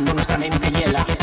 nuestra mente hiela.